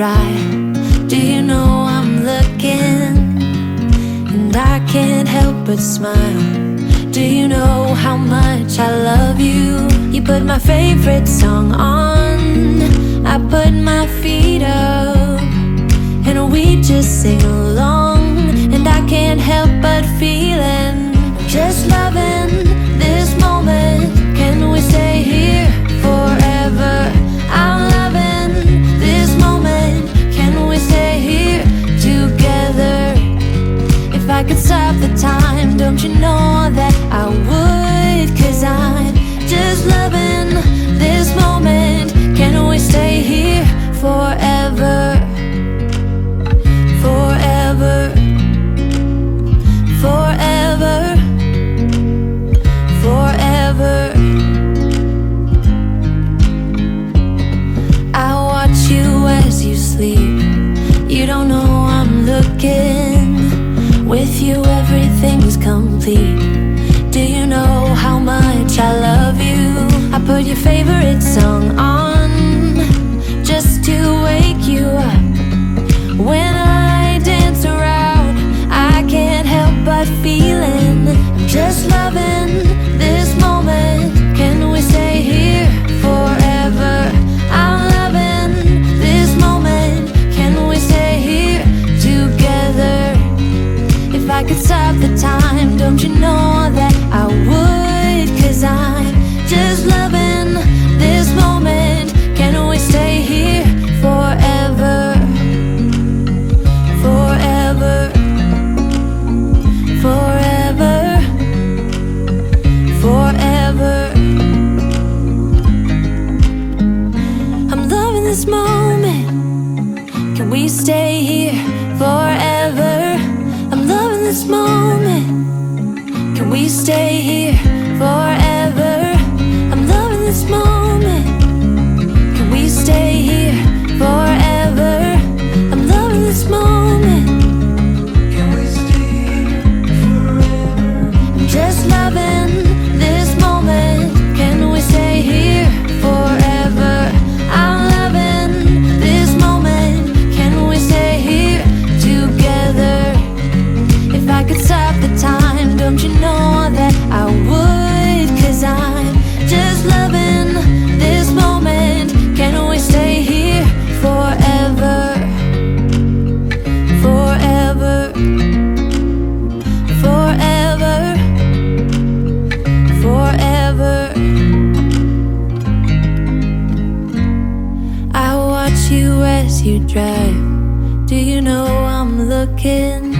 try. Do you know I'm looking? And I can't help but smile. Do you know how much I love you? You put my favorite song on. I put my feet up. And we just sing along. Sleep. You don't know I'm looking. With you, everything's complete. Do you know how much I love you? I put your favorite song on just to wake you up. When the time, don't you know that I would? Cause I'm just loving this moment. Can we stay here forever? Forever. Forever. Forever. I'm loving this moment. Can we stay here forever? This moment. Can we stay here you as you drive. Do you know I'm looking?